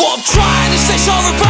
What I'm trying to say sorry about